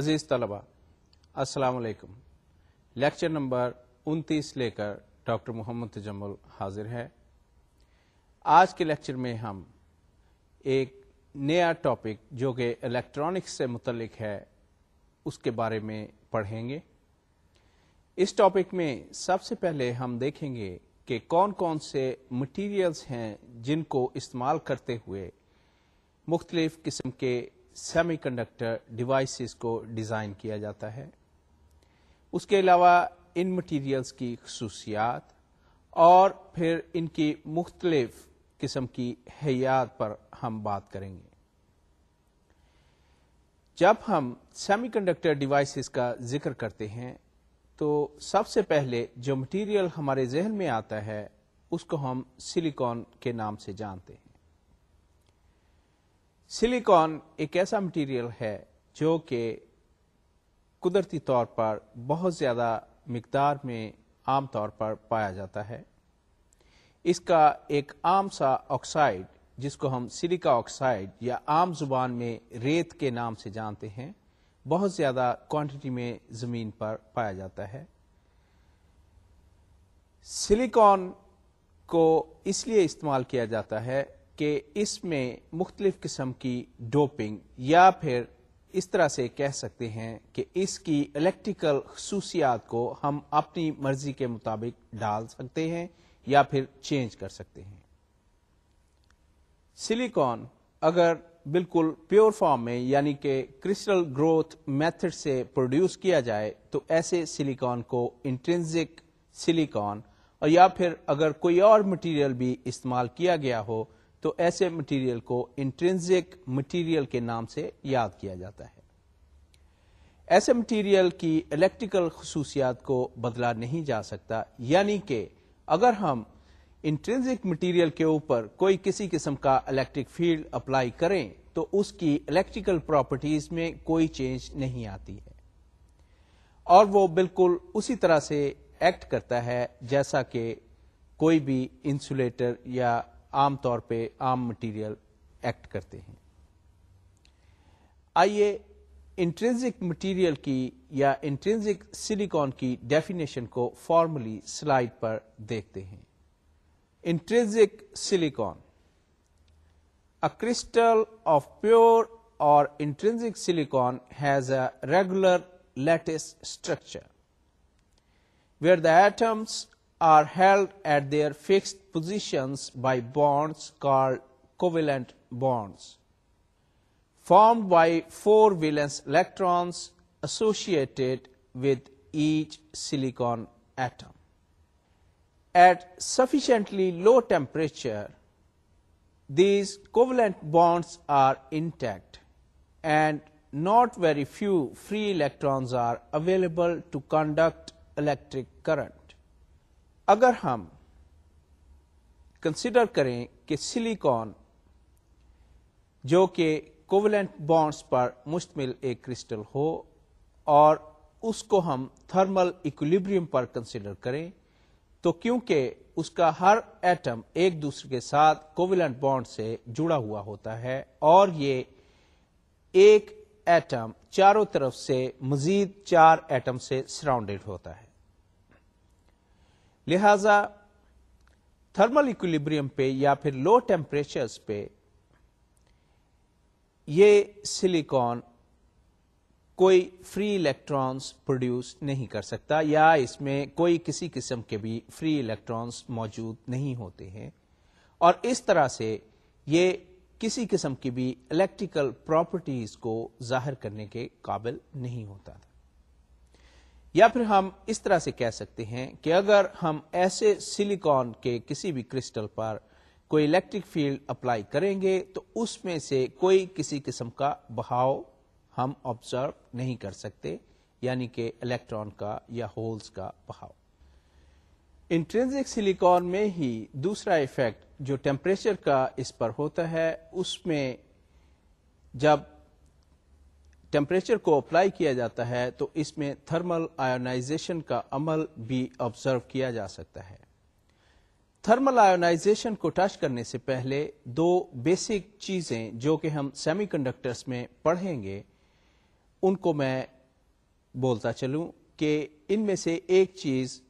عزیز طلبہ السلام علیکم لیکچر نمبر انتیس لے کر ڈاکٹر محمد تجمل حاضر ہے آج کے لیکچر میں ہم ایک نیا ٹاپک جو کہ الیکٹرانکس سے متعلق ہے اس کے بارے میں پڑھیں گے اس ٹاپک میں سب سے پہلے ہم دیکھیں گے کہ کون کون سے مٹیریلز ہیں جن کو استعمال کرتے ہوئے مختلف قسم کے سیمی کنڈکٹر ڈیوائسز کو ڈیزائن کیا جاتا ہے اس کے علاوہ ان مٹیریلس کی خصوصیات اور پھر ان کی مختلف قسم کی حیات پر ہم بات کریں گے جب ہم سیمی کنڈکٹر ڈیوائسیز کا ذکر کرتے ہیں تو سب سے پہلے جو مٹیریل ہمارے ذہن میں آتا ہے اس کو ہم سلیکون کے نام سے جانتے ہیں سلیکون ایک ایسا مٹیریل ہے جو کہ قدرتی طور پر بہت زیادہ مقدار میں عام طور پر پایا جاتا ہے اس کا ایک عام سا آکسائڈ جس کو ہم سلیکا آکسائڈ یا عام زبان میں ریت کے نام سے جانتے ہیں بہت زیادہ کوانٹٹی میں زمین پر پایا جاتا ہے سلیکون کو اس لیے استعمال کیا جاتا ہے کہ اس میں مختلف قسم کی ڈوپنگ یا پھر اس طرح سے کہہ سکتے ہیں کہ اس کی الیکٹریکل خصوصیات کو ہم اپنی مرضی کے مطابق ڈال سکتے ہیں یا پھر چینج کر سکتے ہیں سلیکون اگر بالکل پیور فارم میں یعنی کہ کرسٹل گروتھ میتھڈ سے پروڈیوس کیا جائے تو ایسے سلیکون کو انٹرنزک سلیکون اور یا پھر اگر کوئی اور مٹیریل بھی استعمال کیا گیا ہو تو ایسے مٹیریل کو انٹرنزک مٹیریل کے نام سے یاد کیا جاتا ہے ایسے مٹیریل کی الیکٹریکل خصوصیات کو بدلا نہیں جا سکتا یعنی کہ اگر ہم انٹرنزک مٹیریل کے اوپر کوئی کسی قسم کا الیکٹرک فیلڈ اپلائی کریں تو اس کی الیکٹریکل پراپرٹیز میں کوئی چینج نہیں آتی ہے اور وہ بالکل اسی طرح سے ایکٹ کرتا ہے جیسا کہ کوئی بھی انسولیٹر یا عام طور پہ عام مٹیریل ایکٹ کرتے ہیں آئیے انٹرنزک مٹیریل کی یا انٹرنزک سلیکون کی ڈیفینیشن کو فارملی سلائڈ پر دیکھتے ہیں intrinsic silicon a crystal of pure اور intrinsic silicon has a regular lattice structure where the atoms are held at their fixed positions by bonds called covalent bonds, formed by four valence electrons associated with each silicon atom. At sufficiently low temperature, these covalent bonds are intact, and not very few free electrons are available to conduct electric current. اگر ہم consider کریں کہ silicone جو کہ کوولنٹ bonds پر مشتمل ایک crystal ہو اور اس کو ہم تھرمل اکولیبریم پر کنسیڈر کریں تو کیونکہ اس کا ہر ایٹم ایک دوسرے کے ساتھ کوولنٹ بانڈ سے جڑا ہوا ہوتا ہے اور یہ ایک ایٹم چاروں طرف سے مزید چار ایٹم سے سراؤنڈیڈ ہوتا ہے لہذا تھرمل اکولیبریم پہ یا پھر لو ٹیمپریچرز پہ یہ سلیکون کوئی فری الیکٹرانس پروڈیوس نہیں کر سکتا یا اس میں کوئی کسی قسم کے بھی فری الیکٹرانس موجود نہیں ہوتے ہیں اور اس طرح سے یہ کسی قسم کی بھی الیکٹریکل پراپرٹیز کو ظاہر کرنے کے قابل نہیں ہوتا تھا یا پھر ہم اس طرح سے کہہ سکتے ہیں کہ اگر ہم ایسے سلیکون کے کسی بھی کرسٹل پر کوئی الیکٹرک فیلڈ اپلائی کریں گے تو اس میں سے کوئی کسی قسم کا بہاؤ ہم آبزرو نہیں کر سکتے یعنی کہ الیکٹران کا یا ہولز کا بہاؤ انٹرنزک سلیکون میں ہی دوسرا ایفیکٹ جو ٹیمپریچر کا اس پر ہوتا ہے اس میں جب ٹیمپریچر کو اپلائی کیا جاتا ہے تو اس میں تھرمل آئونائزیشن کا عمل بھی آبزرو کیا جا سکتا ہے تھرمل آئونائزیشن کو ٹچ کرنے سے پہلے دو بیسک چیزیں جو کہ ہم سیمی کنڈکٹرس میں پڑھیں گے ان کو میں بولتا چلوں کہ ان میں سے ایک چیز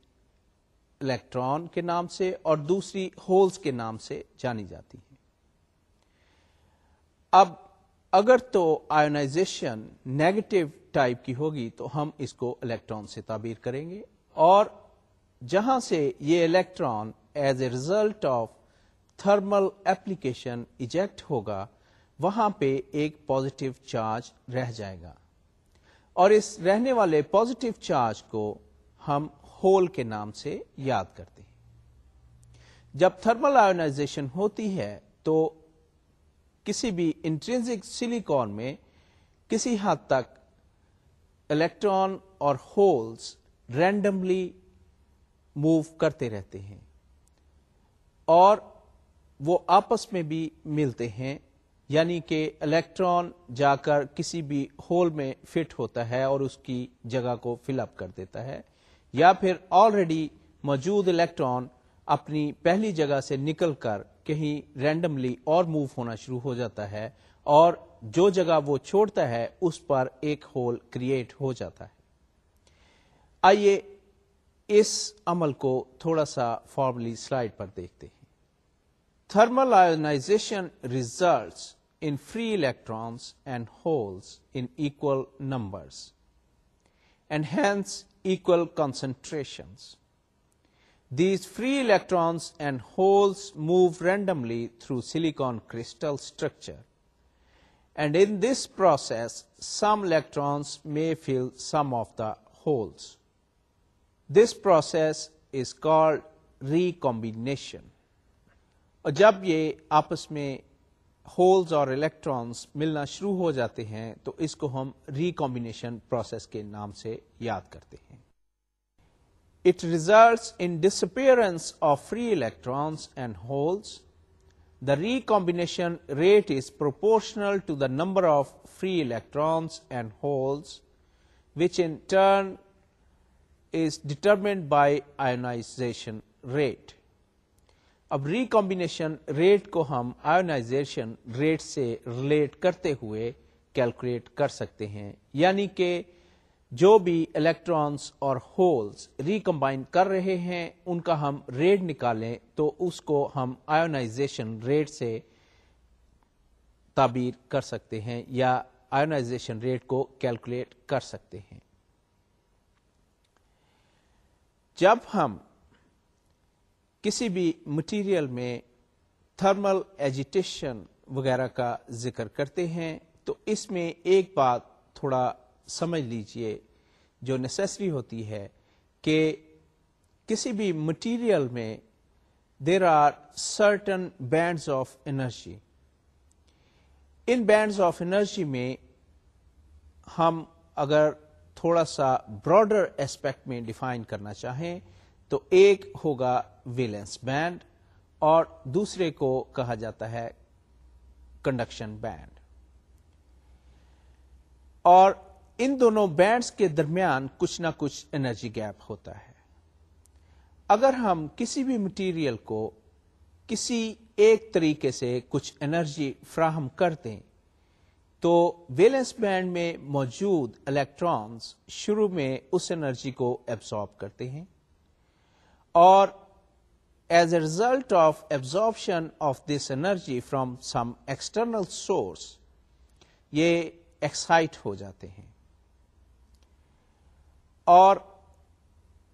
الیکٹران کے نام سے اور دوسری ہولز کے نام سے جانی جاتی ہے اب اگر تو آنازیشن نیگیٹو ٹائپ کی ہوگی تو ہم اس کو الیکٹران سے تعبیر کریں گے اور جہاں سے یہ electron as a result of thermal application eject ہوگا وہاں پہ ایک پازیٹو چارج رہ جائے گا اور اس رہنے والے پازیٹو چارج کو ہم ہول کے نام سے یاد کرتے ہیں جب تھرمل آیونازیشن ہوتی ہے تو کسی بھی انٹرنزک سلیکون میں کسی حد تک الیکٹران اور ہولز رینڈملی موو کرتے رہتے ہیں اور وہ آپس میں بھی ملتے ہیں یعنی کہ الیکٹران جا کر کسی بھی ہول میں فٹ ہوتا ہے اور اس کی جگہ کو فل اپ کر دیتا ہے یا پھر آلریڈی موجود الیکٹران اپنی پہلی جگہ سے نکل کر کہیں رینڈملی اور موو ہونا شروع ہو جاتا ہے اور جو جگہ وہ چھوڑتا ہے اس پر ایک ہول کریٹ ہو جاتا ہے آئیے اس عمل کو تھوڑا سا فارملی سلائڈ پر دیکھتے ہیں thermal ionization results in free electrons and holes in equal numbers and hence equal concentrations these free electrons and holes move randomly through silicon crystal structure and in this process some electrons may fill some of the holes this process is called recombination اور جب یہ آپس میں holes اور electrons ملنا شروع ہو جاتے ہیں تو اس کو ہم ریکمبینیشن پروسیس کے نام سے یاد کرتے ہیں trans and hole the recombination rate is proportional to the number of free electrons and hole which in determined by ionization rate اب ریکمبینیشن ریٹ کو ہم آئنائزیشن ریٹ سے ریلیٹ کرتے ہوئے کیلکولیٹ کر سکتے ہیں یعنی کہ جو بھی الیکٹرانس اور ہولز ریکمبائن کر رہے ہیں ان کا ہم ریٹ نکالیں تو اس کو ہم آئونائزیشن ریٹ سے تعبیر کر سکتے ہیں یا آئونائزیشن ریٹ کو کیلکولیٹ کر سکتے ہیں جب ہم کسی بھی مٹیریل میں تھرمل ایجیٹیشن وغیرہ کا ذکر کرتے ہیں تو اس میں ایک بات تھوڑا سمجھ لیجئے جو نیسری ہوتی ہے کہ کسی بھی مٹیریل میں there are certain bands of energy in bands of energy میں ہم اگر تھوڑا سا براڈر اسپیکٹ میں ڈیفائن کرنا چاہیں تو ایک ہوگا ویلنس بینڈ اور دوسرے کو کہا جاتا ہے کنڈکشن بینڈ اور ان دونوں بینڈز کے درمیان کچھ نہ کچھ انرجی گیپ ہوتا ہے اگر ہم کسی بھی مٹیریل کو کسی ایک طریقے سے کچھ انرجی فراہم کر دیں تو ویلنس بینڈ میں موجود الیکٹرانز شروع میں اس انرجی کو ایبزارب کرتے ہیں اور as a result of absorption of this energy from some external source یہ ایکسائٹ ہو جاتے ہیں اور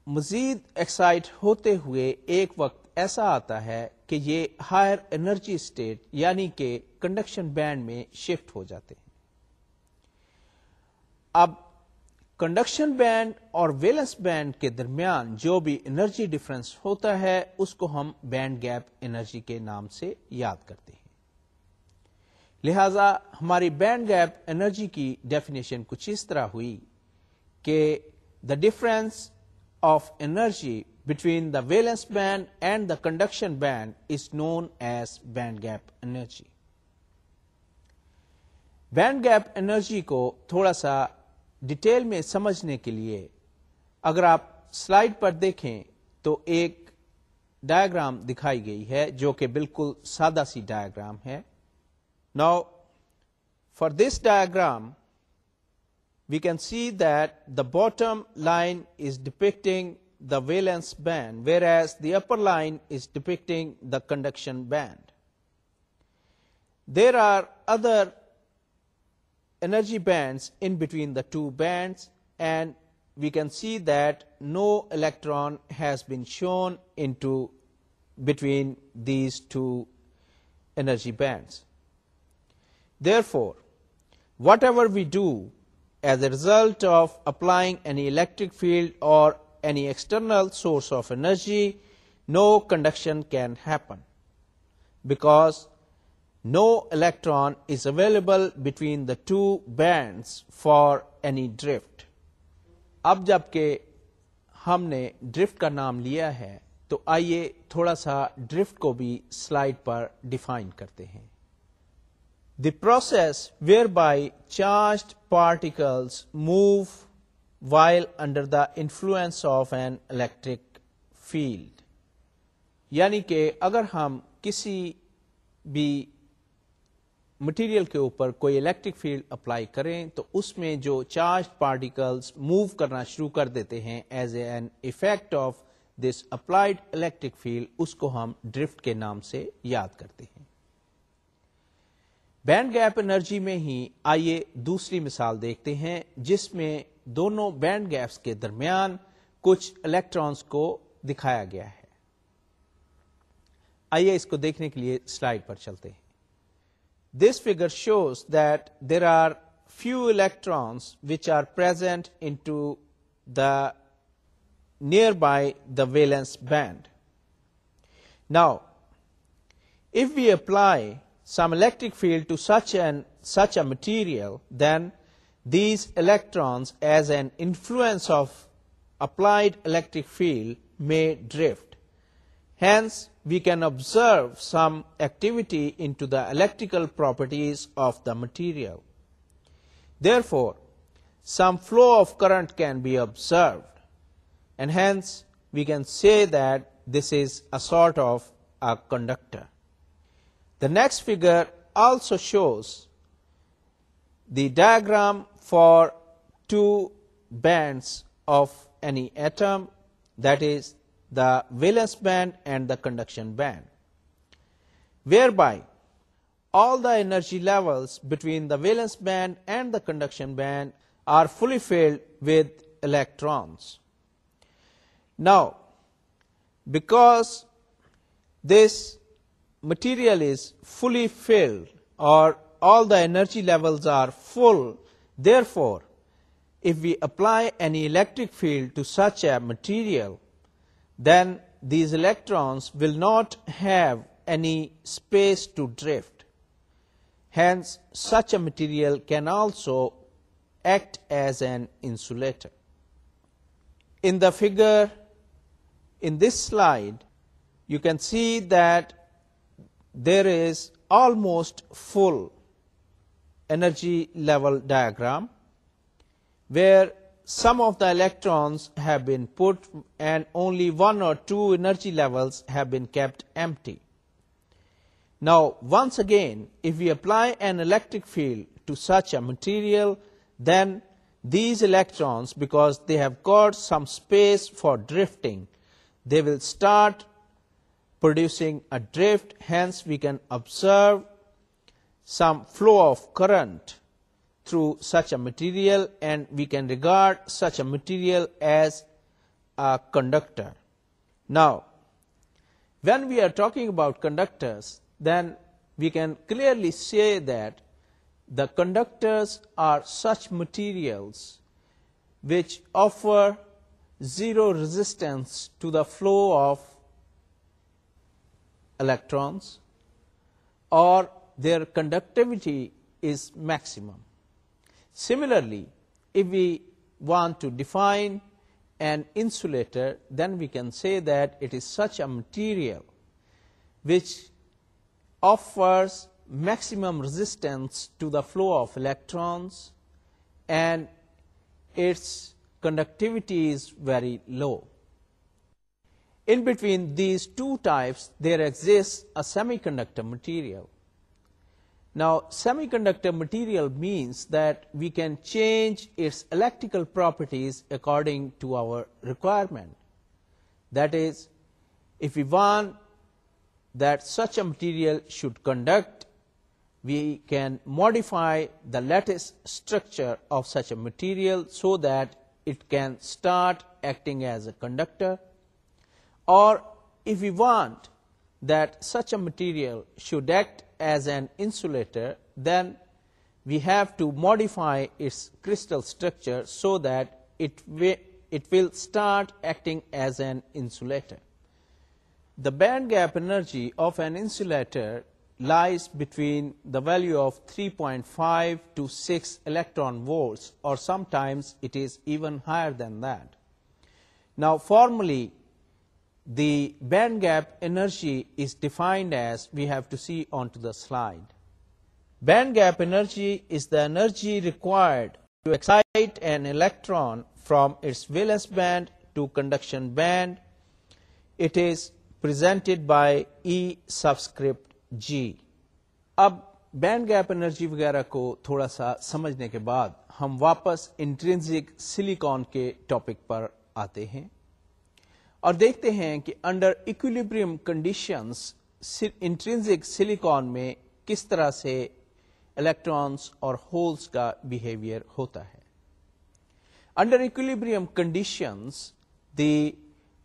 مزید ایکسائٹ ہوتے ہوئے ایک وقت ایسا آتا ہے کہ یہ ہائر انرجی اسٹیٹ یعنی کہ کنڈکشن بینڈ میں شفٹ ہو جاتے ہیں اب کنڈکشن بینڈ اور ویلنس بینڈ کے درمیان جو بھی انرجی ڈفرنس ہوتا ہے اس کو ہم بینڈ گیپ انرجی کے نام سے یاد کرتے ہیں لہذا ہماری بینڈ گیپ انرجی کی ڈیفینیشن کچھ اس طرح ہوئی کہ difference of energy between the valence band and the conduction band is known as band gap energy band gap energy کو تھوڑا سا ڈیٹیل میں سمجھنے کے لیے اگر آپ سلائڈ پر دیکھیں تو ایک ڈایاگرام دکھائی گئی ہے جو کہ بالکل سادہ سی ڈایاگرام ہے now for this diagram we can see that the bottom line is depicting the valence band, whereas the upper line is depicting the conduction band. There are other energy bands in between the two bands, and we can see that no electron has been shown into between these two energy bands. Therefore, whatever we do as a result of applying any electric field اور any external source of energy no conduction can happen because no electron is available between the two bands for any drift اب جبکہ ہم نے drift کا نام لیا ہے تو آئیے تھوڑا سا ڈرفٹ کو بھی سلائڈ پر ڈیفائن کرتے ہیں the process whereby charged particles move while under the influence of an electric field یعنی کہ اگر ہم کسی بھی مٹیریل کے اوپر کوئی الیکٹرک فیلڈ اپلائی کریں تو اس میں جو چارج پارٹیکلس موو کرنا شروع کر دیتے ہیں as a an effect of this applied electric field اس کو ہم ڈرفٹ کے نام سے یاد کرتے ہیں بینڈ گیپ انرجی میں ہی آئیے دوسری مثال دیکھتے ہیں جس میں دونوں بینڈ گیپس کے درمیان کچھ الیکٹرانس کو دکھایا گیا ہے آئیے اس کو دیکھنے کے لیے سلائڈ پر چلتے ہیں this figure shows that there are few electrons which are present into the nearby the valence band now if we apply some electric field to such a material, then these electrons, as an influence of applied electric field, may drift. Hence, we can observe some activity into the electrical properties of the material. Therefore, some flow of current can be observed, and hence we can say that this is a sort of a conductor. The next figure also shows the diagram for two bands of any atom, that is the valence band and the conduction band, whereby all the energy levels between the valence band and the conduction band are fully filled with electrons. Now, because this material is fully filled or all the energy levels are full, therefore, if we apply an electric field to such a material, then these electrons will not have any space to drift. Hence, such a material can also act as an insulator. In the figure in this slide, you can see that there is almost full energy level diagram where some of the electrons have been put and only one or two energy levels have been kept empty. Now once again, if we apply an electric field to such a material, then these electrons, because they have got some space for drifting, they will start producing a drift. Hence, we can observe some flow of current through such a material, and we can regard such a material as a conductor. Now, when we are talking about conductors, then we can clearly say that the conductors are such materials which offer zero resistance to the flow of electrons, or their conductivity is maximum. Similarly, if we want to define an insulator, then we can say that it is such a material which offers maximum resistance to the flow of electrons and its conductivity is very low. In between these two types, there exists a semiconductor material. Now, semiconductor material means that we can change its electrical properties according to our requirement. That is, if we want that such a material should conduct, we can modify the lattice structure of such a material so that it can start acting as a conductor or if we want that such a material should act as an insulator, then we have to modify its crystal structure so that it will start acting as an insulator. The band gap energy of an insulator lies between the value of 3.5 to 6 electron volts, or sometimes it is even higher than that. Now, formally, the band gap energy is defined as we have to see on to the slide band gap energy is the required to excite an electron from its valence band to conduction band it is پرائی E subscript G اب band gap energy وغیرہ کو تھوڑا سا سمجھنے کے بعد ہم واپس انٹرنزک سلیکان کے ٹاپک پر آتے ہیں اور دیکھتے ہیں کہ under equilibrium conditions intrinsic silicon میں کس طرح سے الیکٹرانس اور ہولس کا بہیویئر ہوتا ہے under equilibrium conditions the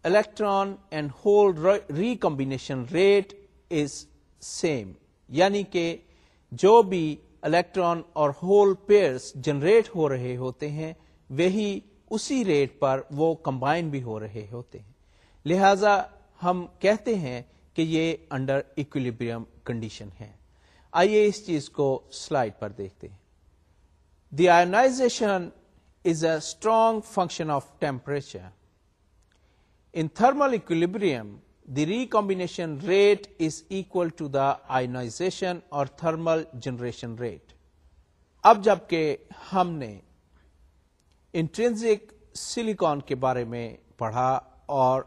electron and hole recombination rate is same یعنی کہ جو بھی الیکٹران اور ہول پیئرس جنریٹ ہو رہے ہوتے ہیں وہی اسی ریٹ پر وہ کمبائن بھی ہو رہے ہوتے ہیں لہذا ہم کہتے ہیں کہ یہ انڈر اکولیبریم کنڈیشن ہے آئیے اس چیز کو سلائڈ پر دیکھتے the ionization is a strong function of temperature in thermal equilibrium the recombination rate is equal to the ionization اور تھرمل جنریشن ریٹ اب جبکہ ہم نے انٹرینزک سلیکون کے بارے میں پڑھا اور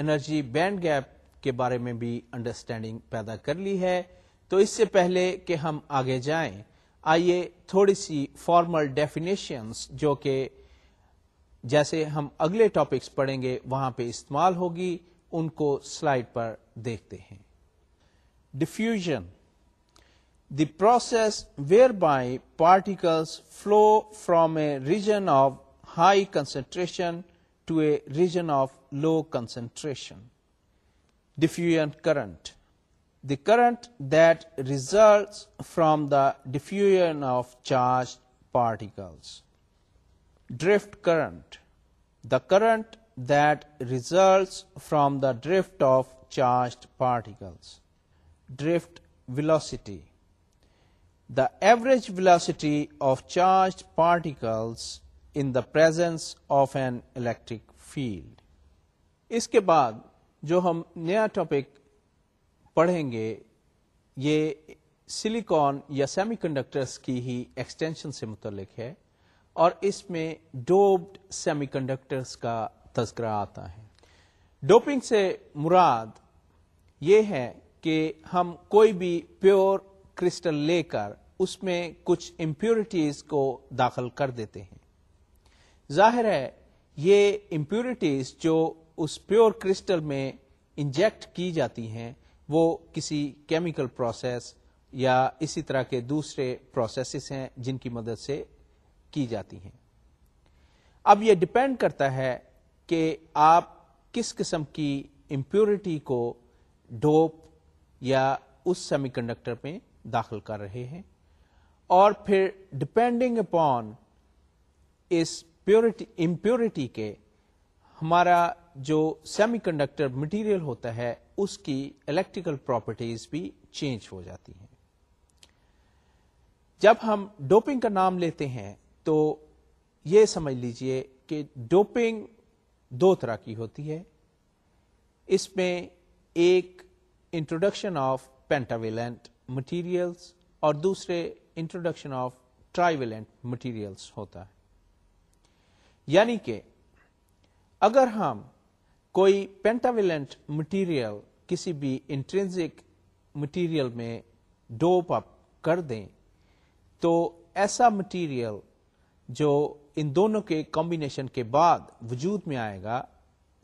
انرجی بینڈ گیپ کے بارے میں بھی انڈرسٹینڈنگ پیدا کر لی ہے تو اس سے پہلے کہ ہم آگے جائیں آئیے تھوڑی سی فارمل ڈیفینیشنس جو کہ جیسے ہم اگلے ٹاپکس پڑھیں گے وہاں پہ استعمال ہوگی ان کو سلائڈ پر دیکھتے ہیں diffusion the process whereby particles flow from a region of high concentration to a region of low concentration. Diffusion current. The current that results from the diffusion of charged particles. Drift current. The current that results from the drift of charged particles. Drift velocity. The average velocity of charged particles in the presence of an electric field. اس کے بعد جو ہم نیا topic پڑھیں گے یہ silicone یا سیمی کنڈکٹرس کی ہی ایکسٹینشن سے متعلق ہے اور اس میں ڈوبڈ سیمی کنڈکٹرس کا تذکرہ آتا ہے ڈوپنگ سے مراد یہ ہے کہ ہم کوئی بھی پیور کرسٹل لے کر اس میں کچھ امپیورٹیز کو داخل کر دیتے ہیں ظاہر ہے یہ امپیورٹیز جو اس پیور کرسٹل میں انجیکٹ کی جاتی ہیں وہ کسی کیمیکل پروسیس یا اسی طرح کے دوسرے پروسیسز ہیں جن کی مدد سے کی جاتی ہیں اب یہ ڈپینڈ کرتا ہے کہ آپ کس قسم کی امپیورٹی کو ڈوپ یا اس سیمی کنڈکٹر میں داخل کر رہے ہیں اور پھر ڈپینڈنگ اپون اس پیورٹی امپیورٹی کے ہمارا جو سیمی کنڈکٹر مٹیریل ہوتا ہے اس کی الیکٹریکل پراپرٹیز بھی چینج ہو جاتی ہیں جب ہم ڈوپنگ کا نام لیتے ہیں تو یہ سمجھ لیجئے کہ ڈوپنگ دو طرح کی ہوتی ہے اس میں ایک انٹروڈکشن آف پینٹاویلنٹ مٹیریلس اور دوسرے انٹروڈکشن آف ٹرائیویلنٹ مٹیریلس ہوتا ہے یعنی کہ اگر ہم کوئی پینٹاویلنٹ مٹیریل کسی بھی انٹرنزک مٹیریل میں ڈوپ اپ کر دیں تو ایسا مٹیریل جو ان دونوں کے کمبینیشن کے بعد وجود میں آئے گا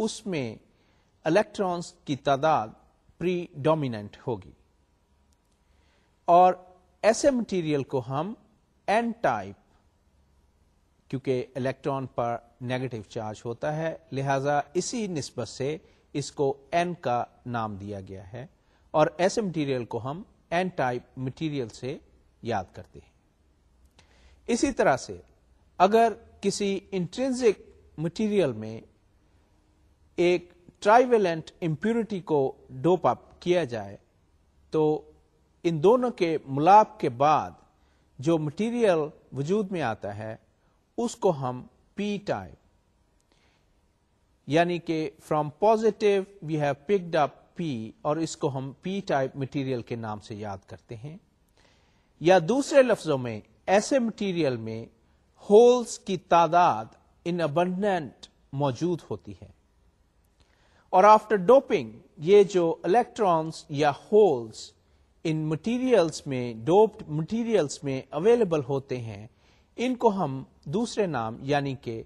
اس میں الیکٹرانس کی تعداد پری ڈومیننٹ ہوگی اور ایسے مٹیریل کو ہم این ٹائپ کیونکہ الیکٹران پر نیگیٹو چارج ہوتا ہے لہذا اسی نسبت سے اس کو این کا نام دیا گیا ہے اور ایسے مٹیریل کو ہم این ٹائپ مٹیریل سے یاد کرتے ہیں اسی طرح سے اگر کسی انٹرنزک مٹیریل میں ایک ٹرائیویلنٹ امپیورٹی کو ڈوپ اپ کیا جائے تو ان دونوں کے ملاپ کے بعد جو مٹیریل وجود میں آتا ہے اس کو ہم پی ٹائپ یعنی کہ from positive we have picked up P اور اس کو ہم پی ٹائپ مٹیریل کے نام سے یاد کرتے ہیں یا دوسرے لفظوں میں ایسے مٹیریل میں ہولس کی تعداد ان ابنڈنٹ موجود ہوتی ہے اور آفٹر ڈوپنگ یہ جو الیکٹرانس یا ہولس ان مٹیریلس میں ڈوپڈ مٹیریلس میں اویلیبل ہوتے ہیں ان کو ہم دوسرے نام یعنی کہ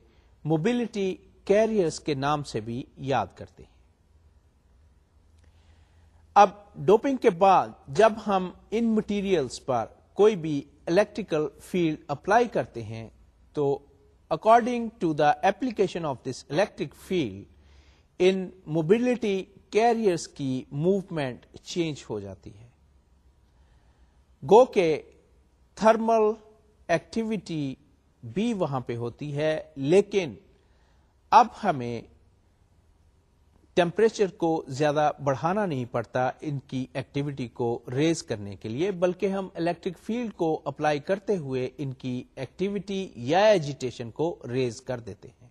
موبلٹی کیریئرس کے نام سے بھی یاد کرتے ہیں اب ڈوپنگ کے بعد جب ہم ان مٹیریلز پر کوئی بھی الیکٹریکل فیلڈ اپلائی کرتے ہیں تو according to the application of this electric field in mobility carriers کی موومینٹ چینج ہو جاتی ہے گو کے تھرمل ایکٹیویٹی بھی وہاں پہ ہوتی ہے لیکن اب ہمیں ٹیمپریچر کو زیادہ بڑھانا نہیں پڑتا ان کی ایکٹیویٹی کو ریز کرنے کے لیے بلکہ ہم الیکٹرک فیلڈ کو اپلائی کرتے ہوئے ان کی ایکٹیویٹی یا ایجیٹیشن کو ریز کر دیتے ہیں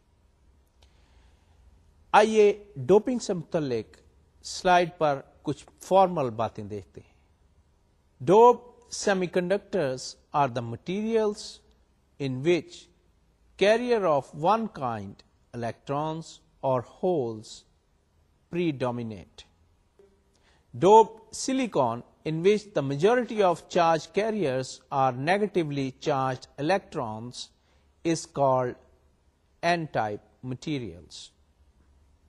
آئیے ڈوپنگ سے متعلق سلائڈ پر کچھ فارمل باتیں دیکھتے ہیں dope Semiconductors are the materials in which carrier of one kind, electrons or holes, predominate. Doped silicon, in which the majority of charge carriers are negatively charged electrons, is called n-type materials.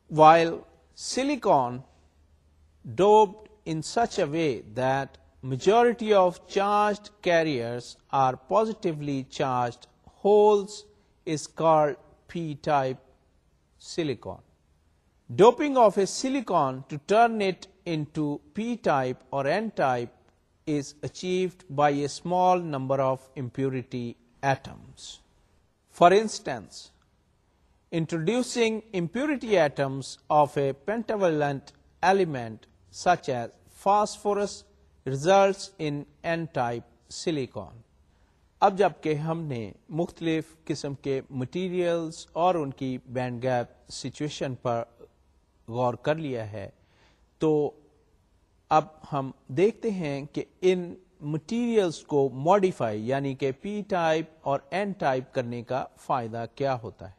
While silicon doped in such a way that Majority of charged carriers are positively charged holes is called p-type silicon. Doping of a silicon to turn it into p-type or n-type is achieved by a small number of impurity atoms. For instance, introducing impurity atoms of a pentavalent element such as phosphorus results in N type silicon اب جب کہ ہم نے مختلف قسم کے materials اور ان کی بینڈ گیپ سچویشن پر غور کر لیا ہے تو اب ہم دیکھتے ہیں کہ ان مٹیریلز کو ماڈیفائی یعنی کہ پی ٹائپ اور این ٹائپ کرنے کا فائدہ کیا ہوتا ہے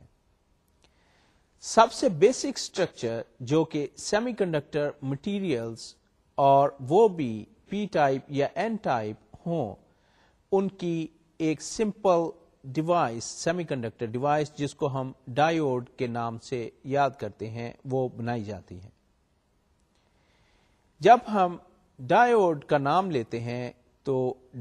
سب سے بیسک اسٹرکچر جو کہ سیمی کنڈکٹر مٹیریلس اور وہ بھی پی ٹائپ یا این ٹائپ ہوں ان کی ایک simple device semiconductor device جس کو ہم ڈایوڈ کے نام سے یاد کرتے ہیں وہ بنائی جاتی ہے جب ہم ڈایوڈ کا نام لیتے ہیں تو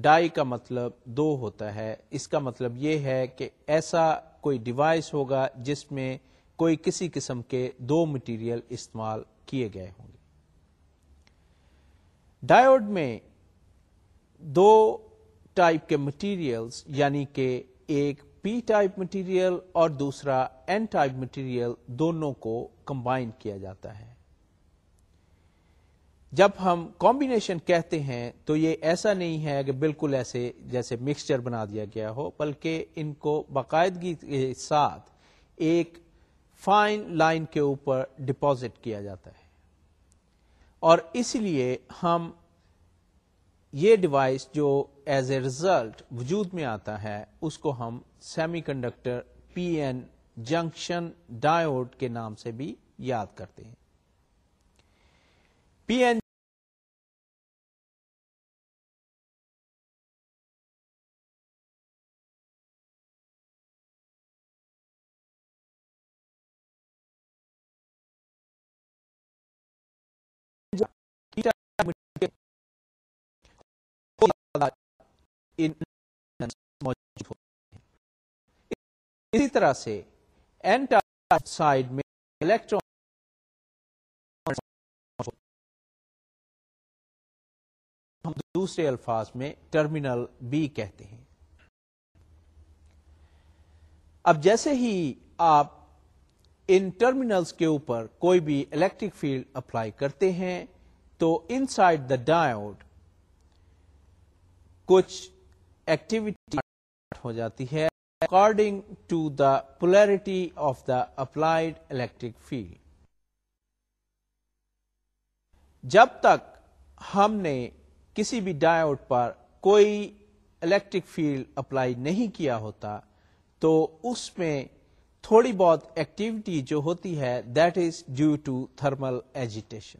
ڈائی کا مطلب دو ہوتا ہے اس کا مطلب یہ ہے کہ ایسا کوئی ڈیوائس ہوگا جس میں کوئی کسی قسم کے دو مٹیریل استعمال کیے گئے ہوں گے ڈایوڈ میں دو ٹائپ کے مٹیریلز یعنی کہ ایک پی ٹائپ مٹیریل اور دوسرا این ٹائپ مٹیریل دونوں کو کمبائن کیا جاتا ہے جب ہم کمبینیشن کہتے ہیں تو یہ ایسا نہیں ہے کہ بالکل ایسے جیسے مکسچر بنا دیا گیا ہو بلکہ ان کو باقاعدگی کے ساتھ ایک فائن لائن کے اوپر ڈپازٹ کیا جاتا ہے اور اس لیے ہم یہ ڈیوائس جو ایز اے ریزلٹ وجود میں آتا ہے اس کو ہم semiconductor P N junction diode کے نام سے بھی یاد کرتے ہیں پی این موجود ہوتے ہیں اسی طرح سے اینٹا سائڈ میں الیکٹرون ہم دوسرے الفاظ میں ٹرمینل بی کہتے ہیں اب جیسے ہی آپ ان ٹرمینلز کے اوپر کوئی بھی الیکٹرک فیلڈ اپلائی کرتے ہیں تو ان سائڈ دا ڈایوڈ کچھ ایکٹیویٹی ہو جاتی ہے according to the polarity of the applied electric field جب تک ہم نے کسی بھی ڈائیوڈ پر کوئی الیکٹرک فیلڈ اپلائی نہیں کیا ہوتا تو اس میں تھوڑی بہت ایکٹیویٹی جو ہوتی ہے that is due to thermal agitation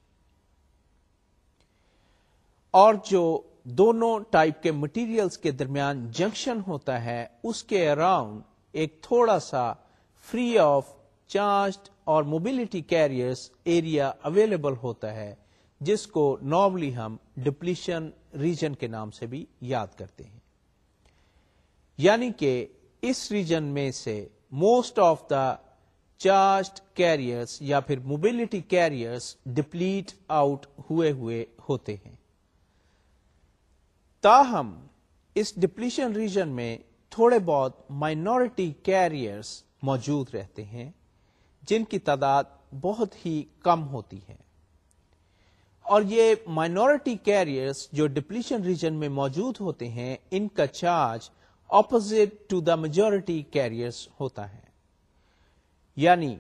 اور جو دونوں ٹائپ کے مٹیریلز کے درمیان جنکشن ہوتا ہے اس کے اراؤنڈ ایک تھوڑا سا فری آف چارج اور موبلٹی کیریئرس ایریا اویلیبل ہوتا ہے جس کو نارملی ہم ڈپلیشن ریجن کے نام سے بھی یاد کرتے ہیں یعنی کہ اس ریجن میں سے most of the charged carriers یا پھر موبلٹی کیریئرس ڈپلیٹ آؤٹ ہوئے ہوئے ہوتے ہیں تاہم اس ڈپلیشن ریجن میں تھوڑے بہت مائنورٹی کیریئرس موجود رہتے ہیں جن کی تعداد بہت ہی کم ہوتی ہے اور یہ مائنورٹی کیریئرس جو ڈپلیشن ریجن میں موجود ہوتے ہیں ان کا charge opposite to the majority carriers ہوتا ہے یعنی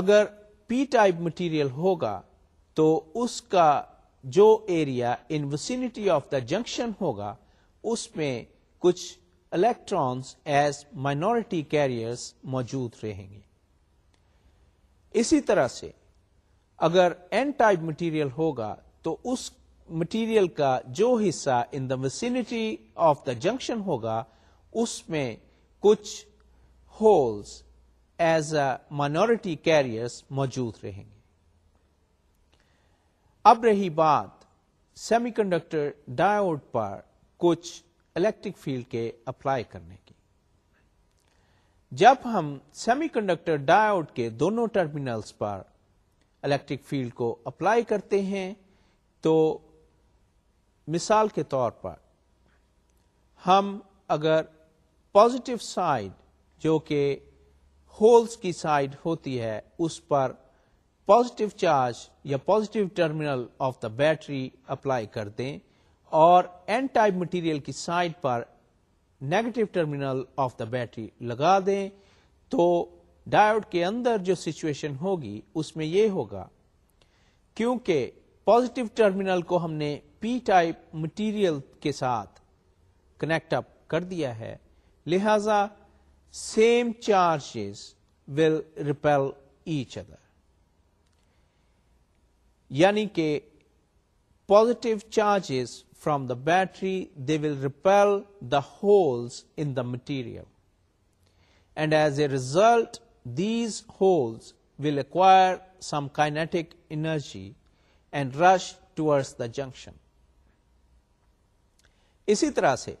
اگر پی ٹائپ مٹیریل ہوگا تو اس کا جو area in vicinity of the junction ہوگا اس میں کچھ الیکٹرانس ایز مائنورٹی کیریئرس موجود رہیں گے اسی طرح سے اگر این ٹائپ مٹیریل ہوگا تو اس مٹیریل کا جو حصہ in the vicinity of the junction ہوگا اس میں کچھ holes as a minority carriers موجود رہیں گے اب رہی بات سیمی کنڈکٹر ڈائیوڈ پر کچھ الیکٹرک فیلڈ کے اپلائی کرنے کی جب ہم سیمی کنڈکٹر ڈائیوڈ کے دونوں ٹرمینلز پر الیکٹرک فیلڈ کو اپلائی کرتے ہیں تو مثال کے طور پر ہم اگر پازیٹو سائڈ جو کہ ہولز کی سائڈ ہوتی ہے اس پر پازیٹو چارج یا positive terminal of the battery apply کر دیں اور این ٹائپ مٹیریل کی side per negative terminal of the battery لگا دیں تو ڈائیوڈ کے اندر جو سچویشن ہوگی اس میں یہ ہوگا کیونکہ پازیٹو ٹرمینل کو ہم نے پی ٹائپ مٹیریل کے ساتھ کنیکٹ اپ کر دیا ہے لہذا same charges will repel each other یعنی کہ positive charges from the battery they will repel the holes in the material and as a result these holes will acquire some kinetic energy and rush towards the junction اسی طرح سے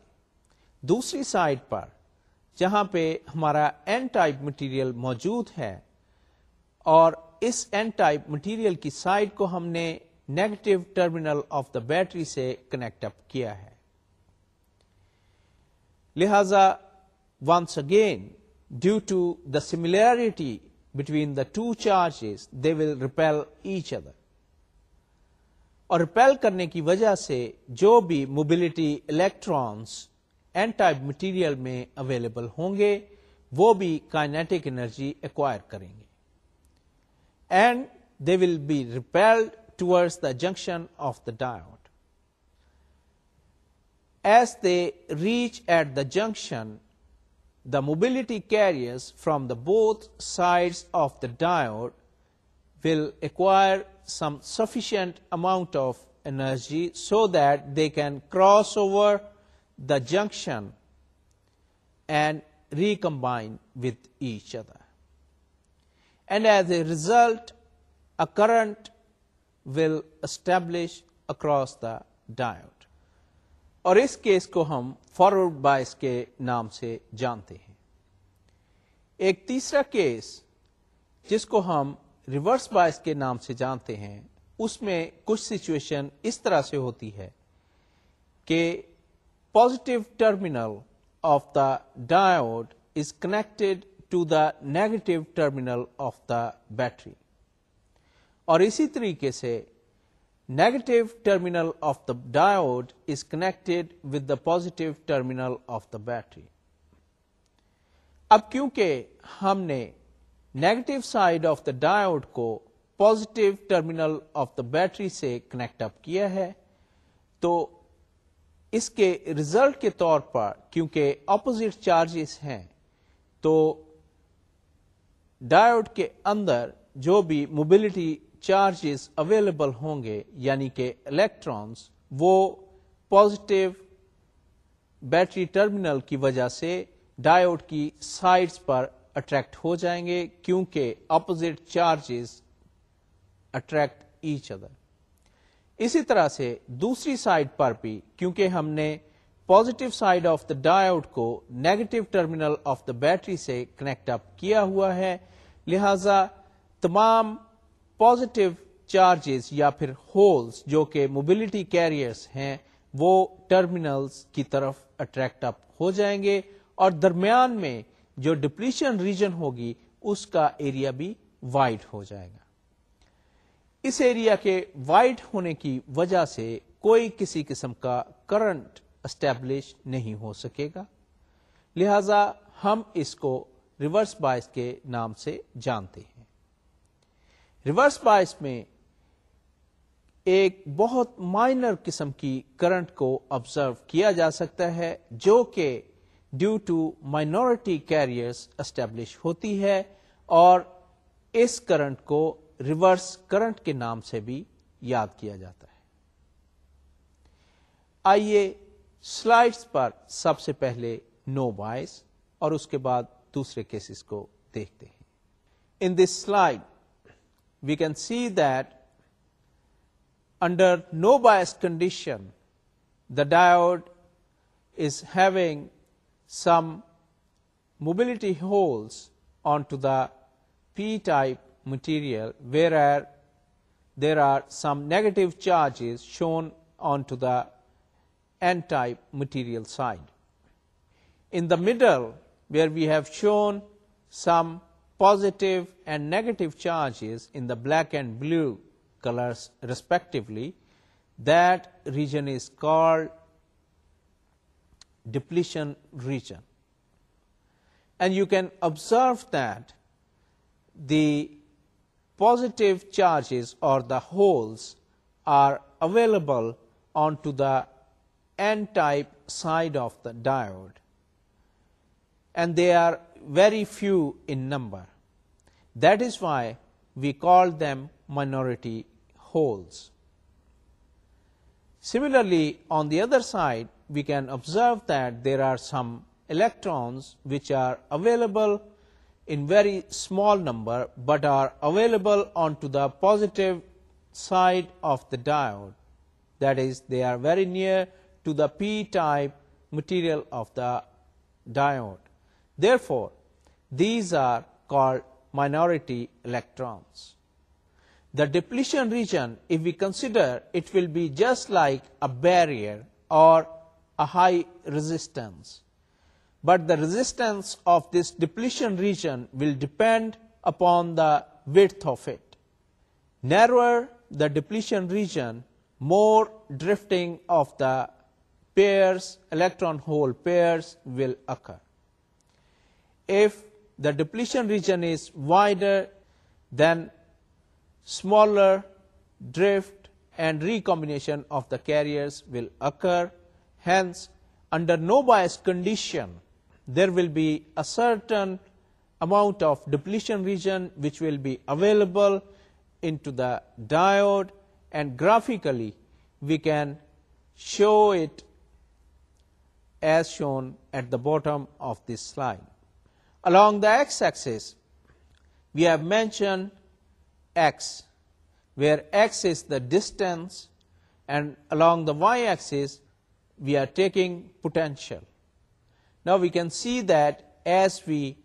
دوسری side پر جہاں پہ ہمارا این ٹائپ مٹیریل موجود ہے اور اس این ٹائپ مٹیریل کی سائٹ کو ہم نے negative terminal of the battery سے کنیکٹ اپ کیا ہے لہذا once again due to the similarity between the two charges they will repel each other اور ریپیل کرنے کی وجہ سے جو بھی موبلٹی الیکٹرانس ٹائپ مٹیریل میں اویلیبل ہوں گے وہ بھی کائنیٹک انرجی ایکوائر کریں گے and they will be repelled towards the junction of the diode. As they reach at the junction, the mobility carriers from the both sides of the diode will acquire some sufficient amount of energy so that they can cross over the junction and recombine with each other. And as a result a current will establish across the diode اور اس case کو ہم forward bias کے نام سے جانتے ہیں ایک تیسرا کیس جس کو ہم ریورس بائس کے نام سے جانتے ہیں اس میں کچھ سچویشن اس طرح سے ہوتی ہے کہ positive terminal of the diode is connected to the negative terminal of the battery اور اسی طریقے سے negative terminal of the diode is connected with the positive terminal of the battery اب کیونکہ ہم نے negative side of the diode کو positive terminal of the battery سے کنیکٹ اپ کیا ہے تو اس کے ریزلٹ کے طور پر کیونکہ اپوزٹ چارجز ہیں تو ڈایوڈ کے اندر جو بھی موبلٹی چارجز اویلیبل ہوں گے یعنی کہ الیکٹرانس وہ پوزیٹو بیٹری ٹرمینل کی وجہ سے ڈایوڈ کی سائڈز پر اٹریکٹ ہو جائیں گے کیونکہ opposite charges attract each other اسی طرح سے دوسری سائڈ پر بھی کیونکہ ہم نے positive side of the diode کو negative terminal of the battery سے کنیکٹ اپ کیا ہوا ہے لہذا تمام پازیٹو چارجز یا پھر ہولس جو کہ موبلٹی کیریئرس ہیں وہ ٹرمینلز کی طرف اٹریکٹ اپ ہو جائیں گے اور درمیان میں جو ڈپلیشن ریجن ہوگی اس کا ایریا بھی وائٹ ہو جائے گا اس ایریا کے وائٹ ہونے کی وجہ سے کوئی کسی قسم کا کرنٹ اسٹیبلش نہیں ہو سکے گا لہذا ہم اس کو ریورس بائس کے نام سے جانتے ہیں ریورس بائس میں ایک بہت مائنر قسم کی کرنٹ کو آبزرو کیا جا سکتا ہے جو کہ due to minority carriers establish ہوتی ہے اور اس کرنٹ کو ریورس کرنٹ کے نام سے بھی یاد کیا جاتا ہے آئیے سلائڈس پر سب سے پہلے نو وائس اور اس کے بعد دوسرے کیسز کو دیکھتے ہیں in this slide we can see that under no bias condition the diode is having some mobility holes on to the P type material where are there are some negative charges shown on to the anti-material side. In the middle, where we have shown some positive and negative charges in the black and blue colors respectively, that region is called depletion region. And you can observe that the positive charges or the holes are available onto the N-type side of the diode, and they are very few in number. That is why we call them minority holes. Similarly, on the other side, we can observe that there are some electrons which are available in very small number but are available onto the positive side of the diode. That is, they are very near to the p-type material of the diode. Therefore, these are called minority electrons. The depletion region, if we consider, it will be just like a barrier or a high resistance. But the resistance of this depletion region will depend upon the width of it. Narrower the depletion region, more drifting of the pairs, electron hole pairs will occur. If the depletion region is wider, then smaller drift and recombination of the carriers will occur. Hence, under no bias condition, there will be a certain amount of depletion region which will be available into the diode, and graphically we can show it as shown at the bottom of this slide. Along the x-axis, we have mentioned x, where x is the distance, and along the y-axis, we are taking potential. Now we can see that as we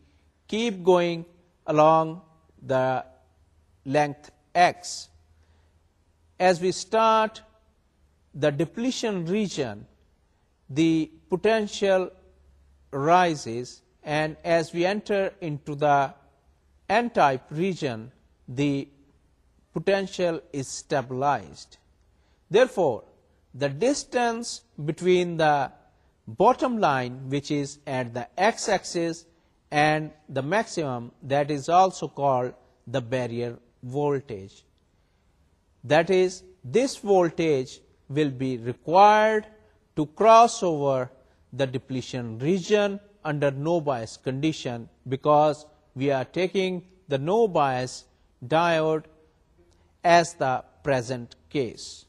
keep going along the length x, as we start the depletion region, the potential rises, and as we enter into the n-type region, the potential is stabilized. Therefore, the distance between the bottom line, which is at the x-axis, and the maximum, that is also called the barrier voltage. That is, this voltage will be required to cross over the depletion region under no bias condition, because we are taking the no bias diode as the present case.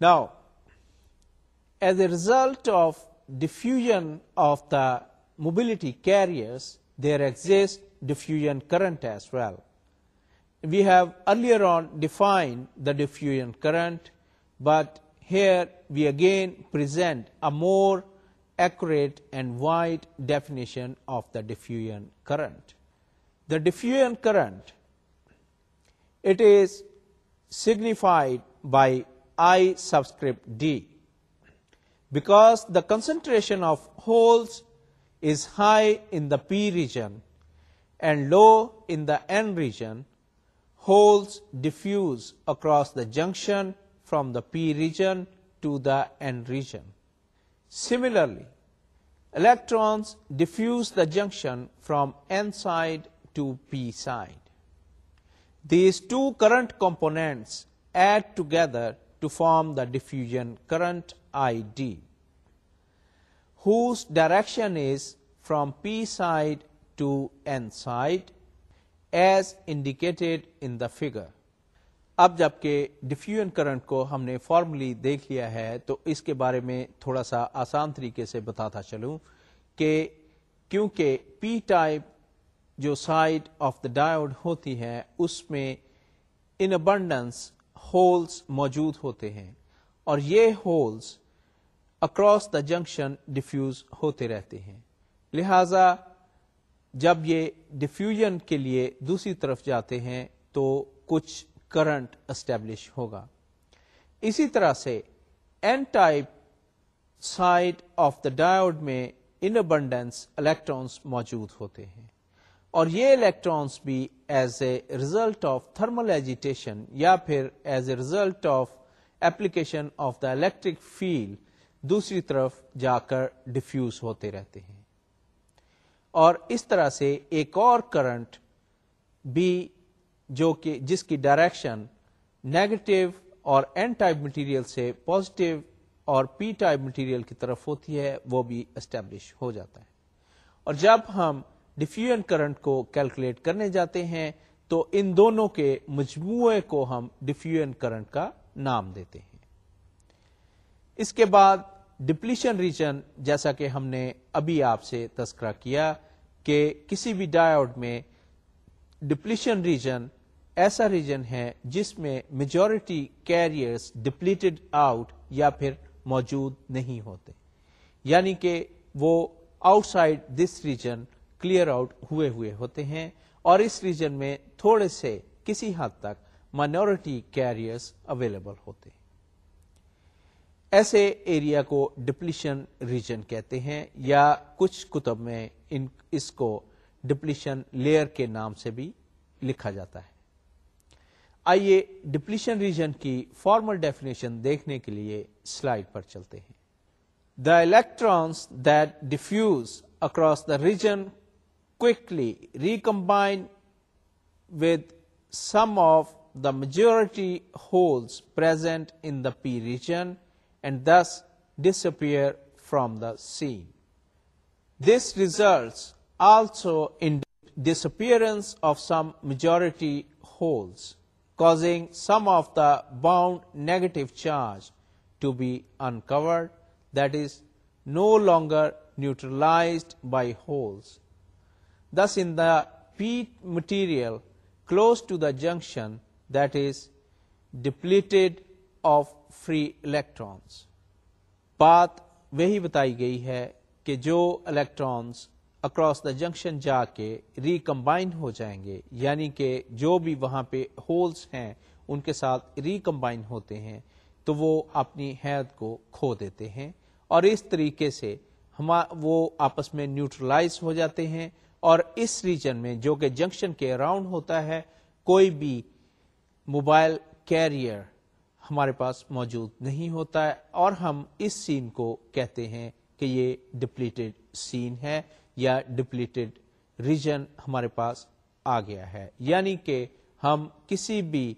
Now, as a result of diffusion of the mobility carriers, there exists diffusion current as well. We have earlier on defined the diffusion current, but here we again present a more accurate and wide definition of the diffusion current. The diffusion current, it is signified by I subscript D because the concentration of holes is high in the P region and low in the N region. Holes diffuse across the junction from the P region to the N region. Similarly, electrons diffuse the junction from N side to P side. These two current components add together to form the diffusion current ID, whose direction is from P side to N side, as indicated in the figure. اب جب کہ diffusion current کو ہم نے formally دیکھ لیا ہے تو اس کے بارے میں تھوڑا سا آسان طریقے سے بتاتا چلوں کہ کیونکہ پی ٹائپ جو سائڈ آف دا ڈایوڈ ہوتی ہے اس میں ان ابنڈنس ہولس موجود ہوتے ہیں اور یہ holes across the junction diffuse ہوتے رہتے ہیں لہذا جب یہ ڈیفیوژن کے لیے دوسری طرف جاتے ہیں تو کچھ کرنٹ اسٹیبلش ہوگا اسی طرح سے N type side of the diode میں ان الیکٹرانس موجود ہوتے ہیں اور یہ الیکٹرانس بھی as a result of thermal agitation یا پھر as a result of application of the electric field دوسری طرف جا کر ڈیفیوز ہوتے رہتے ہیں اور اس طرح سے ایک اور کرنٹ بھی جو کہ جس کی ڈائریکشن نیگیٹو اور این ٹائپ مٹیریل سے پوزیٹو اور پی ٹائپ مٹیریل کی طرف ہوتی ہے وہ بھی اسٹیبلش ہو جاتا ہے اور جب ہم ڈیفیوژن کرنٹ کو کیلکولیٹ کرنے جاتے ہیں تو ان دونوں کے مجموعے کو ہم ڈیفیوژن کرنٹ کا نام دیتے ہیں اس کے بعد ڈپلیشن ریجن جیسا کہ ہم نے ابھی آپ سے تذکرہ کیا کہ کسی بھی ڈائیوڈ میں ڈپلیشن ریجن ایسا ریجن ہے جس میں میجورٹی کیریئرس ڈپلیٹڈ آؤٹ یا پھر موجود نہیں ہوتے یعنی کہ وہ outside this region clear out ہوئے ہوئے ہوتے ہیں اور اس ریجن میں تھوڑے سے کسی حد تک مائنورٹی کیریئرس اویلیبل ہوتے ہیں ایسے ایریا کو ڈپلیشن ریجن کہتے ہیں یا کچھ کتب میں ان اس کو ڈپلیشن لیئر کے نام سے بھی لکھا جاتا ہے آئیے ڈپلیشن ریجن کی فارمل ڈیفینیشن دیکھنے کے لیے سلائڈ پر چلتے ہیں the electrons that diffuse across the region quickly recombine with some of the majority holes present in the P region and this disappear from the scene this results also in disappearance of some majority holes causing some of the bound negative charge to be uncovered that is no longer neutralised by holes this in the P material close to the junction that is deplete of free electrons بات وہی بتائی گئی ہے کہ جو electrons across the junction جا کے recombine ہو جائیں گے یعنی کہ جو بھی وہاں پہ ہولس ہیں ان کے ساتھ ریکمبائن ہوتے ہیں تو وہ اپنی حید کو کھو دیتے ہیں اور اس طریقے سے وہ آپس میں نیوٹرلائز ہو جاتے ہیں اور اس ریجن میں جو کہ جنکشن کے اراؤنڈ ہوتا ہے کوئی بھی موبائل کیریئر ہمارے پاس موجود نہیں ہوتا ہے اور ہم اس سین کو کہتے ہیں کہ یہ ڈپلیٹڈ سین ہے یا ڈپلیٹڈ ریجن ہمارے پاس آ گیا ہے یعنی کہ ہم کسی بھی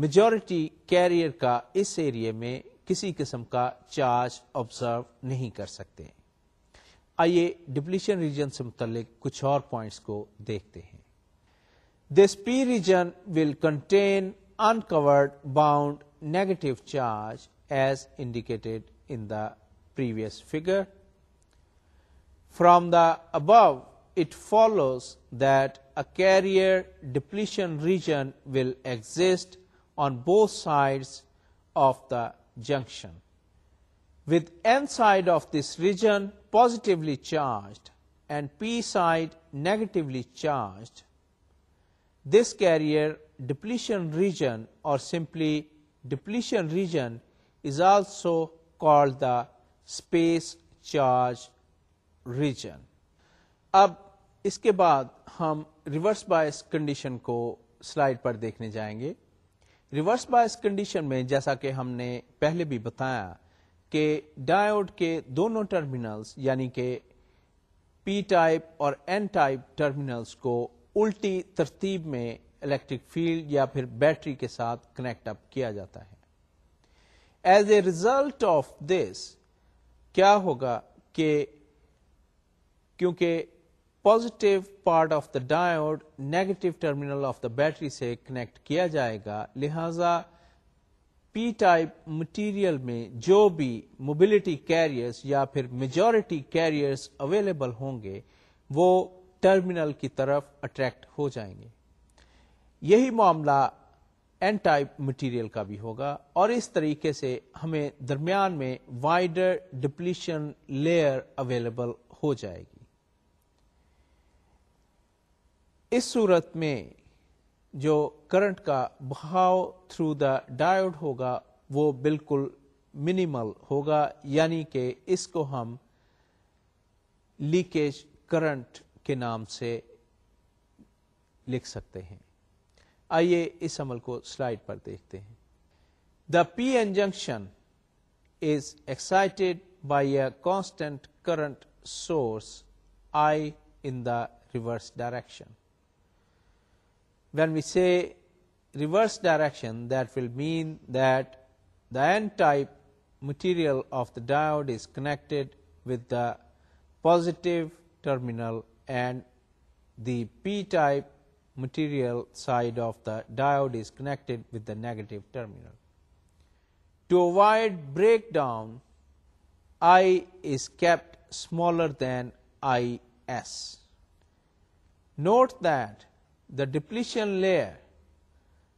میجورٹی کیریئر کا اس ایریے میں کسی قسم کا چارج آبزرو نہیں کر سکتے آئیے ڈپلیشن ریجن سے متعلق کچھ اور پوائنٹس کو دیکھتے ہیں this P region will contain uncovered bound negative charge as indicated in the previous figure From the above, it follows that a carrier depletion region will exist on both sides of the junction, with N side of this region positively charged and P side negatively charged. This carrier depletion region, or simply depletion region, is also called the space charge region اب اس کے بعد ہم reverse bias condition کو slide پر دیکھنے جائیں گے ریورس بائس کنڈیشن میں جیسا کہ ہم نے پہلے بھی بتایا کہ ڈائیوڈ کے دونوں ٹرمینلز یعنی کہ پی ٹائپ اور این ٹائپ ٹرمینلز کو الٹی ترتیب میں الیکٹرک فیلڈ یا پھر بیٹری کے ساتھ کنیکٹ اپ کیا جاتا ہے as a result of this کیا ہوگا کہ کیونکہ positive part of the diode negative terminal of the battery سے کنیکٹ کیا جائے گا لہذا پی ٹائپ مٹیریل میں جو بھی موبلٹی کیریئرس یا پھر میجورٹی کیریئرس اویلیبل ہوں گے وہ ٹرمینل کی طرف اٹریکٹ ہو جائیں گے یہی معاملہ این ٹائپ مٹیریل کا بھی ہوگا اور اس طریقے سے ہمیں درمیان میں وائڈر ڈپلیشن لیئر اویلیبل ہو جائے گی اس صورت میں جو کرنٹ کا بہاؤ تھرو دا ڈائیوڈ ہوگا وہ بالکل منیمل ہوگا یعنی کہ اس کو ہم لیکیج کرنٹ کے نام سے لکھ سکتے ہیں آئیے اس عمل کو سلائڈ پر دیکھتے ہیں the P N junction is excited by a constant current source I in the reverse direction When we say reverse direction, that will mean that the n-type material of the diode is connected with the positive terminal and the p-type material side of the diode is connected with the negative terminal. To avoid breakdown, I is kept smaller than Is. Note that the depletion layer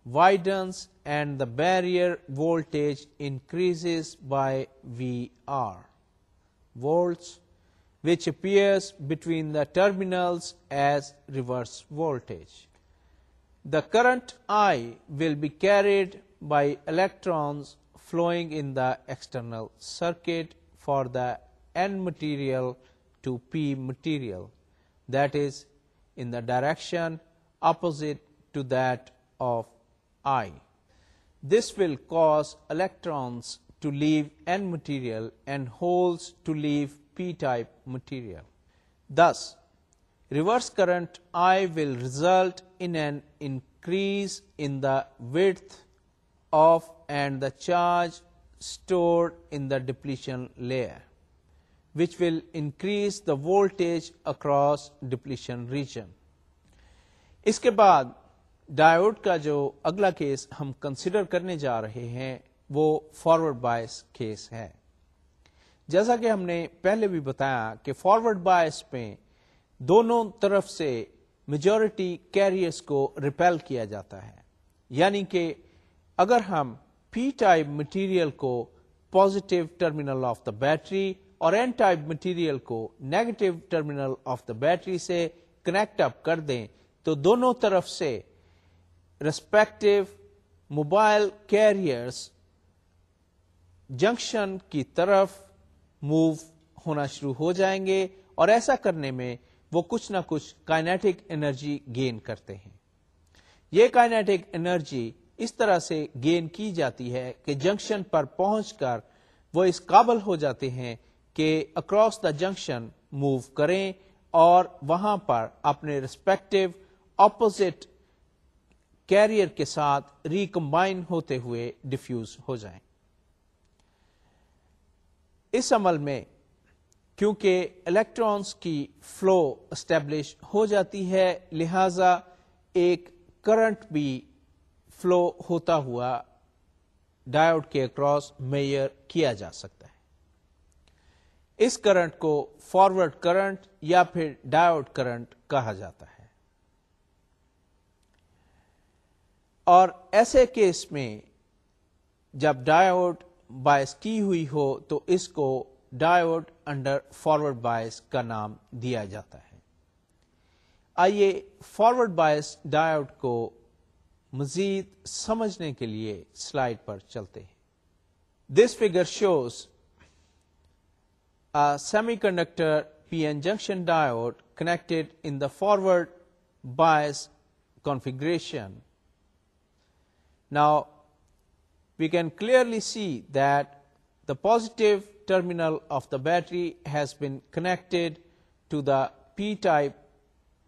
widens and the barrier voltage increases by VR volts, which appears between the terminals as reverse voltage. The current I will be carried by electrons flowing in the external circuit for the N material to P material, that is in the direction opposite to that of I. This will cause electrons to leave N material and holes to leave P-type material. Thus, reverse current I will result in an increase in the width of and the charge stored in the depletion layer, which will increase the voltage across depletion region. اس کے بعد diode کا جو اگلا case ہم consider کرنے جا رہے ہیں وہ فارورڈ بایس کیس ہے جیسا کہ ہم نے پہلے بھی بتایا کہ فارورڈ بایس میں دونوں طرف سے میجورٹی کیریئرس کو ریپیل کیا جاتا ہے یعنی کہ اگر ہم پی ٹائپ مٹیریل کو positive terminal of the battery اور این ٹائپ مٹیریل کو negative terminal of the battery سے کنیکٹ اپ کر دیں تو دونوں طرف سے رسپیکٹو موبائل کیریئرس جنکشن کی طرف موو ہونا شروع ہو جائیں گے اور ایسا کرنے میں وہ کچھ نہ کچھ کائنیٹک انرجی گین کرتے ہیں یہ کائنیٹک انرجی اس طرح سے گین کی جاتی ہے کہ جنکشن پر پہنچ کر وہ اس قابل ہو جاتے ہیں کہ اکراس دا جنکشن موو کریں اور وہاں پر اپنے ریسپیکٹو اپوزٹ کیریئر کے ساتھ ریکمبائن ہوتے ہوئے ڈیفیوز ہو جائیں اس عمل میں کیونکہ الیکٹرانس کی فلو اسٹیبلش ہو جاتی ہے لہذا ایک کرنٹ بھی فلو ہوتا ہوا ڈایوڈ کے اکراس میئر کیا جا سکتا ہے اس کرنٹ کو فارورڈ کرنٹ یا پھر ڈائیوڈ کرنٹ کہا جاتا ہے اور ایسے کیس میں جب ڈائیوڈ بائس کی ہوئی ہو تو اس کو ڈائیوڈ انڈر فارورڈ بایس کا نام دیا جاتا ہے آئیے فارورڈ بایس ڈائیوڈ کو مزید سمجھنے کے لیے سلائڈ پر چلتے ہیں this figure shows semiconductor P N junction dot connected in the forward bias configuration Now, we can clearly see that the positive terminal of the battery has been connected to the p-type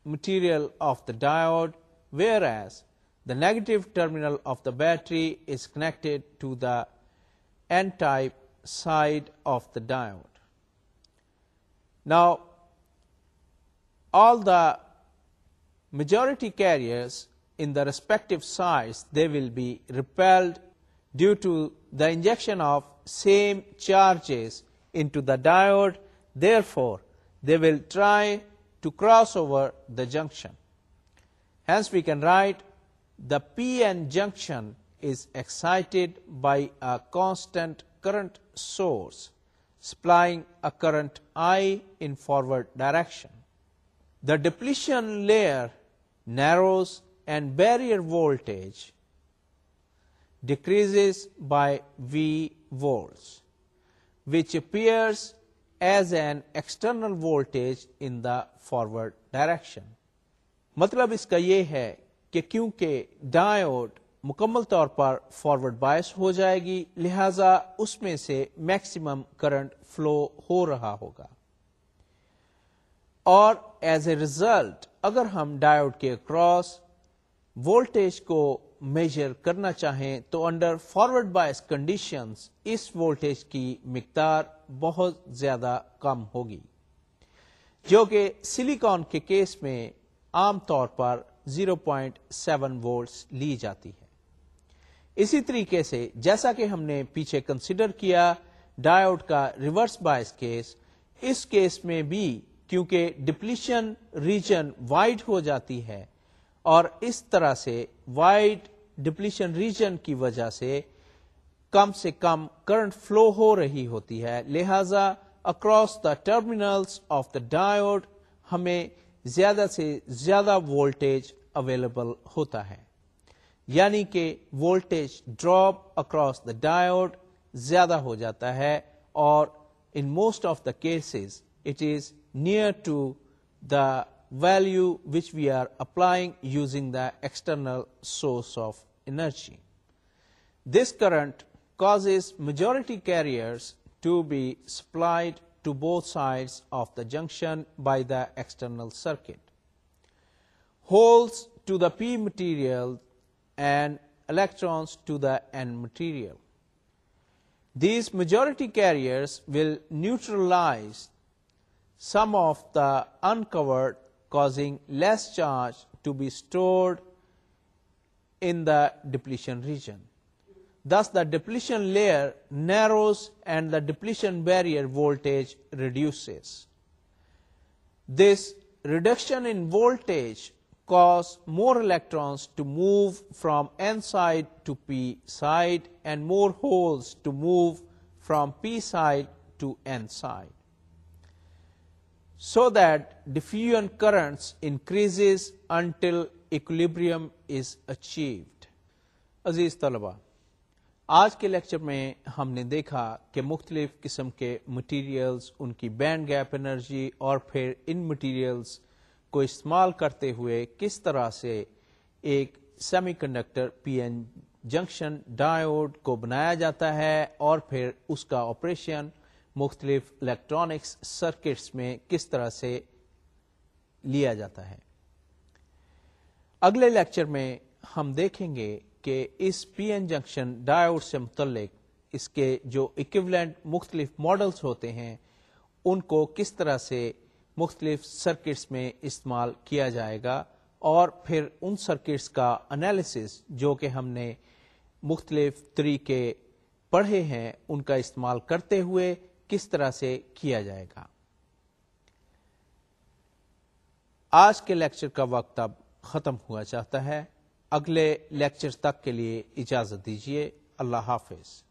material of the diode, whereas the negative terminal of the battery is connected to the n-type side of the diode. Now, all the majority carriers in the respective sites, they will be repelled due to the injection of same charges into the diode. Therefore, they will try to cross over the junction. Hence, we can write the PN junction is excited by a constant current source supplying a current I in forward direction. The depletion layer narrows decreases by V by V appears which an external voltage in the forward direction مطلب اس کا یہ ہے کہ کیونکہ diode مکمل طور پر forward باعث ہو جائے گی لہذا اس میں سے میکسیمم کرنٹ فلو ہو رہا ہوگا اور ایز اے ریزلٹ اگر ہم ڈایوڈ کے کراس وولٹیج کو میجر کرنا چاہیں تو انڈر فارورڈ بائس کنڈیشن اس وولٹیج کی مقدار بہت زیادہ کم ہوگی جو کہ سلیکون کے کیس میں عام طور پر 0.7 پوائنٹ وولٹس لی جاتی ہے اسی طریقے سے جیسا کہ ہم نے پیچھے کنسیڈر کیا ڈایوڈ کا ریورس بائس کیس اس کیس میں بھی کیونکہ ڈپلیشن ریجن وائڈ ہو جاتی ہے اور اس طرح سے وائڈ ڈپلیشن ریجن کی وجہ سے کم سے کم کرنٹ فلو ہو رہی ہوتی ہے لہذا across the terminals of the diode ہمیں زیادہ سے زیادہ وولٹیج اویلیبل ہوتا ہے یعنی کہ voltage drop across the diode زیادہ ہو جاتا ہے اور in most of the cases it is near to the value which we are applying using the external source of energy. This current causes majority carriers to be supplied to both sides of the junction by the external circuit. Holes to the P material and electrons to the N material. These majority carriers will neutralize some of the uncovered causing less charge to be stored in the depletion region. Thus, the depletion layer narrows and the depletion barrier voltage reduces. This reduction in voltage causes more electrons to move from N side to P side and more holes to move from P side to N side. So that increases currents increase until achieved عزیز طلبا آج کے lecture میں ہم نے دیکھا کہ مختلف قسم کے مٹیریلز ان کی بینڈ گیپ انرجی اور پھر ان مٹیریلز کو استعمال کرتے ہوئے کس طرح سے ایک semiconductor P N junction diode کو بنایا جاتا ہے اور پھر اس کا آپریشن مختلف الیکٹرانکس سرکٹس میں کس طرح سے لیا جاتا ہے اگلے لیکچر میں ہم دیکھیں گے کہ اس پی این جنکشن ڈائیوڈ سے متعلق اس کے جو اکوبلینٹ مختلف ماڈلس ہوتے ہیں ان کو کس طرح سے مختلف سرکٹس میں استعمال کیا جائے گا اور پھر ان سرکٹس کا انالیسس جو کہ ہم نے مختلف طریقے پڑھے ہیں ان کا استعمال کرتے ہوئے کس طرح سے کیا جائے گا آج کے لیکچر کا وقت اب ختم ہوا چاہتا ہے اگلے لیکچر تک کے لیے اجازت دیجیے اللہ حافظ